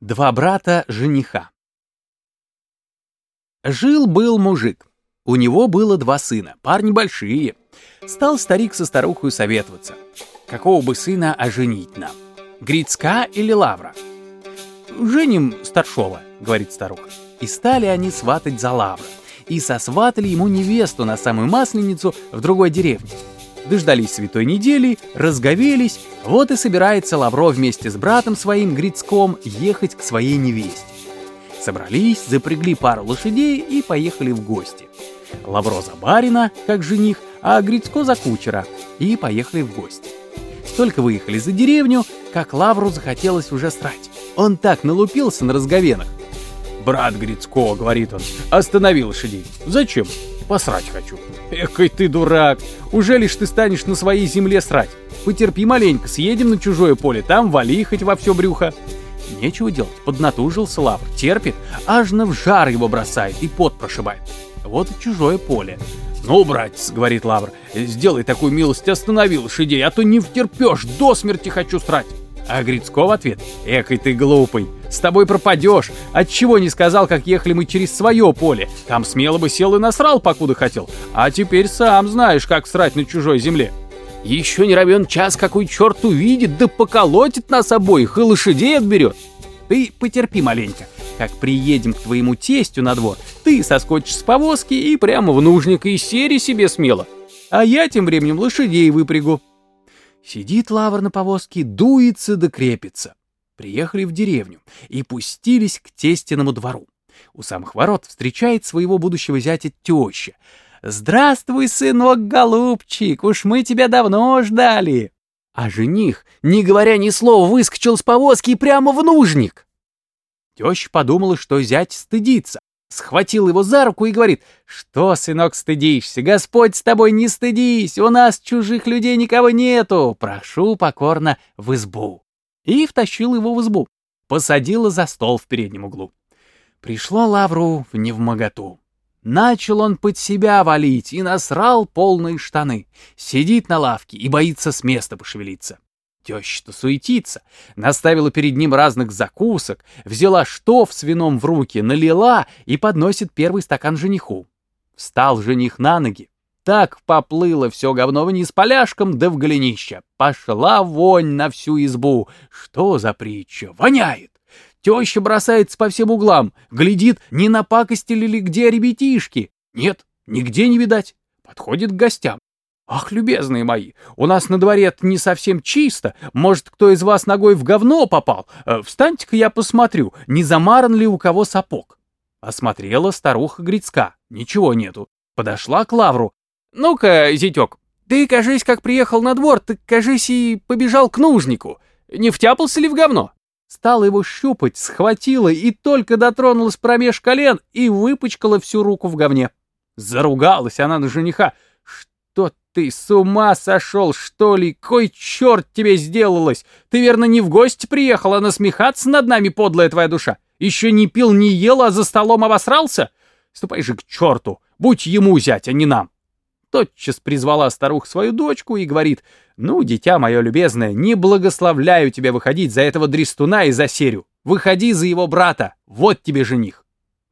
Два брата жениха. Жил-был мужик. У него было два сына, парни большие. Стал старик со старухой советоваться. Какого бы сына оженить нам? Грицка или Лавра? «Женим старшова», — говорит старуха. И стали они сватать за Лавра. И сосватали ему невесту на самую масленицу в другой деревне дождались святой недели, разговелись, вот и собирается Лавро вместе с братом своим Грицком ехать к своей невесте. Собрались, запрягли пару лошадей и поехали в гости. Лавро за барина, как жених, а Грицко за кучера, и поехали в гости. Только выехали за деревню, как Лавру захотелось уже срать. Он так налупился на разговенах. «Брат Грицко», — говорит он, — «останови лошадей». «Зачем?» «Посрать хочу». Экой ты дурак. Уже лишь ты станешь на своей земле срать? Потерпи маленько, съедем на чужое поле, там вали хоть во все брюхо. Нечего делать, поднатужился Лавр, терпит, аж на в жар его бросает и пот прошибает. Вот и чужое поле. «Ну, братец», — говорит Лавр, — «сделай такую милость, останови лошадей, а то не втерпешь, до смерти хочу срать». А Грицко в ответ, «Экой ты глупый, с тобой пропадешь. Отчего не сказал, как ехали мы через свое поле? Там смело бы сел и насрал, покуда хотел. А теперь сам знаешь, как срать на чужой земле. Еще не равен час, какой черт увидит, да поколотит нас обоих и лошадей отберет. Ты потерпи маленько. Как приедем к твоему тестю на двор, ты соскочишь с повозки и прямо в нужник и сери себе смело. А я тем временем лошадей выпрягу. Сидит лавр на повозке, дуется да крепится приехали в деревню и пустились к тестиному двору. У самых ворот встречает своего будущего зятя теща. «Здравствуй, сынок-голубчик, уж мы тебя давно ждали!» А жених, не говоря ни слова, выскочил с повозки прямо в нужник. Теща подумала, что зять стыдится, схватил его за руку и говорит, «Что, сынок, стыдишься? Господь с тобой не стыдись, у нас чужих людей никого нету, прошу покорно в избу» и втащил его в избу. Посадила за стол в переднем углу. Пришло Лавру в невмоготу. Начал он под себя валить и насрал полные штаны. Сидит на лавке и боится с места пошевелиться. Теща-то суетится, наставила перед ним разных закусок, взяла штоф с вином в руки, налила и подносит первый стакан жениху. Встал жених на ноги, так поплыло все говно вниз поляшком да в голенище. Пошла вонь на всю избу. Что за притча? Воняет. Теща бросается по всем углам, глядит, не напакостили ли где ребятишки. Нет, нигде не видать. Подходит к гостям. «Ах, любезные мои, у нас на дворе не совсем чисто. Может, кто из вас ногой в говно попал? Э, встаньте-ка я посмотрю, не замаран ли у кого сапог». Осмотрела старуха Грицка. Ничего нету. Подошла к лавру, «Ну-ка, зятек, ты, кажись, как приехал на двор, ты, кажись, и побежал к нужнику. Не втяпался ли в говно?» Стала его щупать, схватила и только дотронулась промеж колен и выпачкала всю руку в говне. Заругалась она на жениха. «Что ты, с ума сошел, что ли? Кой черт тебе сделалось? Ты, верно, не в гости приехал, а насмехаться над нами, подлая твоя душа? Еще не пил, не ел, а за столом обосрался? Ступай же к черту, будь ему зять, а не нам!» тотчас призвала старух свою дочку и говорит, «Ну, дитя мое любезное, не благословляю тебя выходить за этого дрестуна и за серю. Выходи за его брата, вот тебе жених».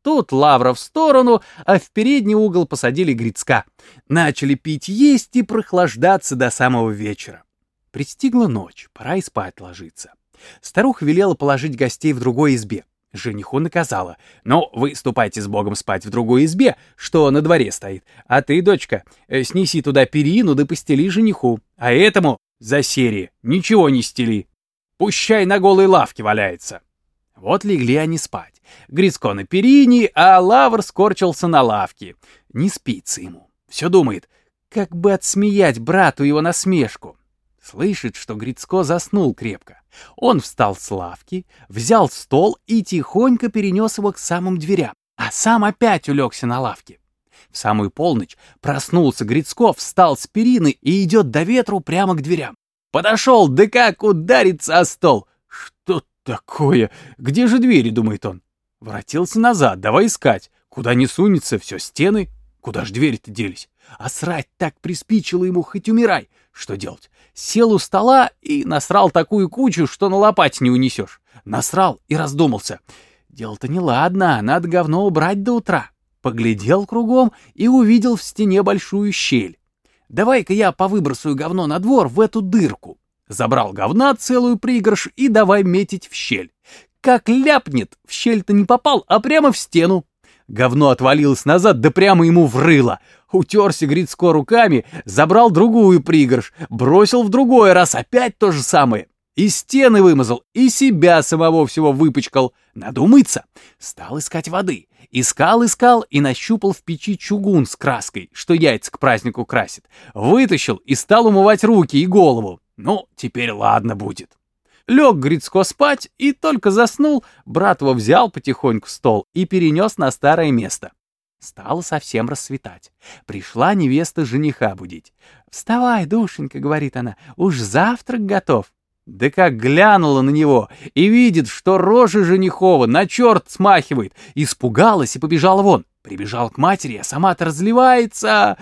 Тут Лавра в сторону, а в передний угол посадили Грицка. Начали пить, есть и прохлаждаться до самого вечера. Пристигла ночь, пора и спать ложиться. Старуха велела положить гостей в другой избе. Жениху наказала. «Ну, вы ступайте с Богом спать в другой избе, что на дворе стоит. А ты, дочка, э, снеси туда перину да постели жениху. А этому за серии ничего не стели. Пущай на голой лавке валяется». Вот легли они спать. Грицко на перине, а Лавр скорчился на лавке. Не спится ему. Все думает, как бы отсмеять брату его насмешку. Слышит, что Грицко заснул крепко. Он встал с лавки, взял стол и тихонько перенес его к самым дверям, а сам опять улегся на лавке. В самую полночь проснулся Грицко, встал с перины и идет до ветру прямо к дверям. Подошел, да как ударится о стол. Что такое? Где же двери, думает он. Воротился назад, давай искать. Куда не сунется, все стены. Куда ж двери-то делись? А срать так приспичило ему, хоть умирай. Что делать? Сел у стола и насрал такую кучу, что на лопать не унесешь. насрал и раздумался. Дело-то неладно, надо говно убрать до утра. Поглядел кругом и увидел в стене большую щель. Давай-ка я повыбросую говно на двор в эту дырку. Забрал говна целую пригорш и давай метить в щель. Как ляпнет, в щель-то не попал, а прямо в стену. Говно отвалилось назад, да прямо ему врыло. Утерся Грицко руками, забрал другую пригорш, бросил в другой раз, опять то же самое. И стены вымазал, и себя самого всего выпачкал. Надо умыться. Стал искать воды. Искал, искал и нащупал в печи чугун с краской, что яйца к празднику красит. Вытащил и стал умывать руки и голову. Ну, теперь ладно будет. Лег Грицко спать и только заснул, брат его взял потихоньку стол и перенес на старое место. Стало совсем рассветать. Пришла невеста жениха будить. «Вставай, душенька», — говорит она, — «уж завтрак готов». Да как глянула на него и видит, что рожа женихова на черт смахивает, испугалась и побежала вон. Прибежал к матери, а сама-то разливается.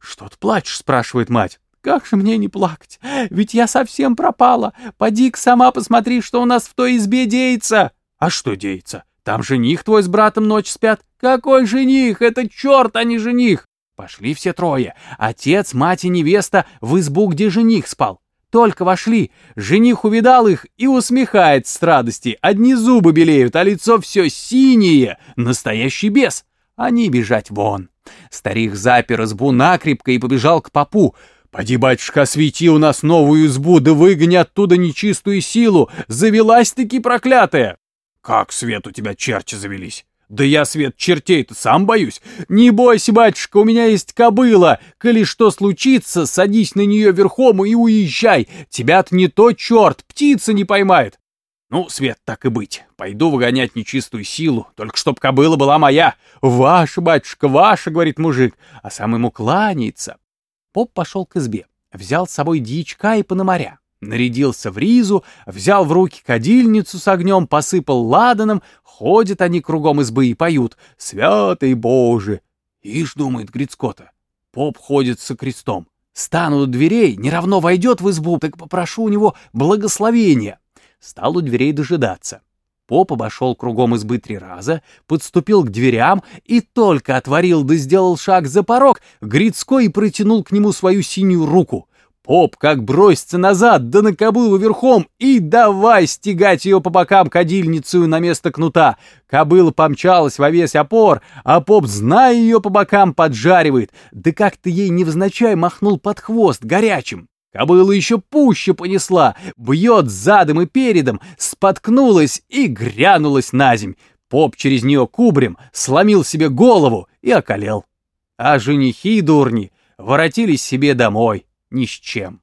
«Что ты плачешь?» — спрашивает мать. «Как же мне не плакать? Ведь я совсем пропала. Поди-ка сама посмотри, что у нас в той избе деется». «А что деется? Там жених твой с братом ночь спят». «Какой жених? Это черт, а не жених!» Пошли все трое. Отец, мать и невеста в избу, где жених спал. Только вошли, жених увидал их и усмехается с радости. Одни зубы белеют, а лицо все синее. Настоящий бес. Они бежать вон. Старик запер избу накрепко и побежал к попу. «Поди, батюшка, освети у нас новую избу, да выгони оттуда нечистую силу! Завелась-таки проклятая!» «Как свет у тебя черти завелись?» Да я, Свет, чертей-то сам боюсь. Не бойся, батюшка, у меня есть кобыла. Коли что случится, садись на нее верхом и уезжай. Тебя-то не то черт, птица не поймает. Ну, Свет, так и быть. Пойду выгонять нечистую силу, только чтоб кобыла была моя. Ваша, батюшка, ваша, говорит мужик, а сам ему кланяется. Поп пошел к избе, взял с собой дичка и пономаря. Нарядился в ризу, взял в руки кадильницу с огнем, посыпал ладаном, ходят они кругом избы и поют «Святый Боже!» Ишь, думает Грицкота, поп ходит со крестом. Стану у дверей, не равно войдет в избу, так попрошу у него благословения. Стал у дверей дожидаться. Поп обошел кругом избы три раза, подступил к дверям и только отворил да сделал шаг за порог, Грицкой протянул к нему свою синюю руку. Поп как бросится назад, да на кобылу верхом, и давай стегать ее по бокам кадильницу на место кнута. Кобыла помчалась во весь опор, а поп, зная ее по бокам, поджаривает. Да как-то ей невзначай махнул под хвост горячим. Кобыла еще пуще понесла, бьет задом и передом, споткнулась и грянулась на земь. Поп через нее кубрем сломил себе голову и околел. А женихи дурни воротились себе домой ни с чем.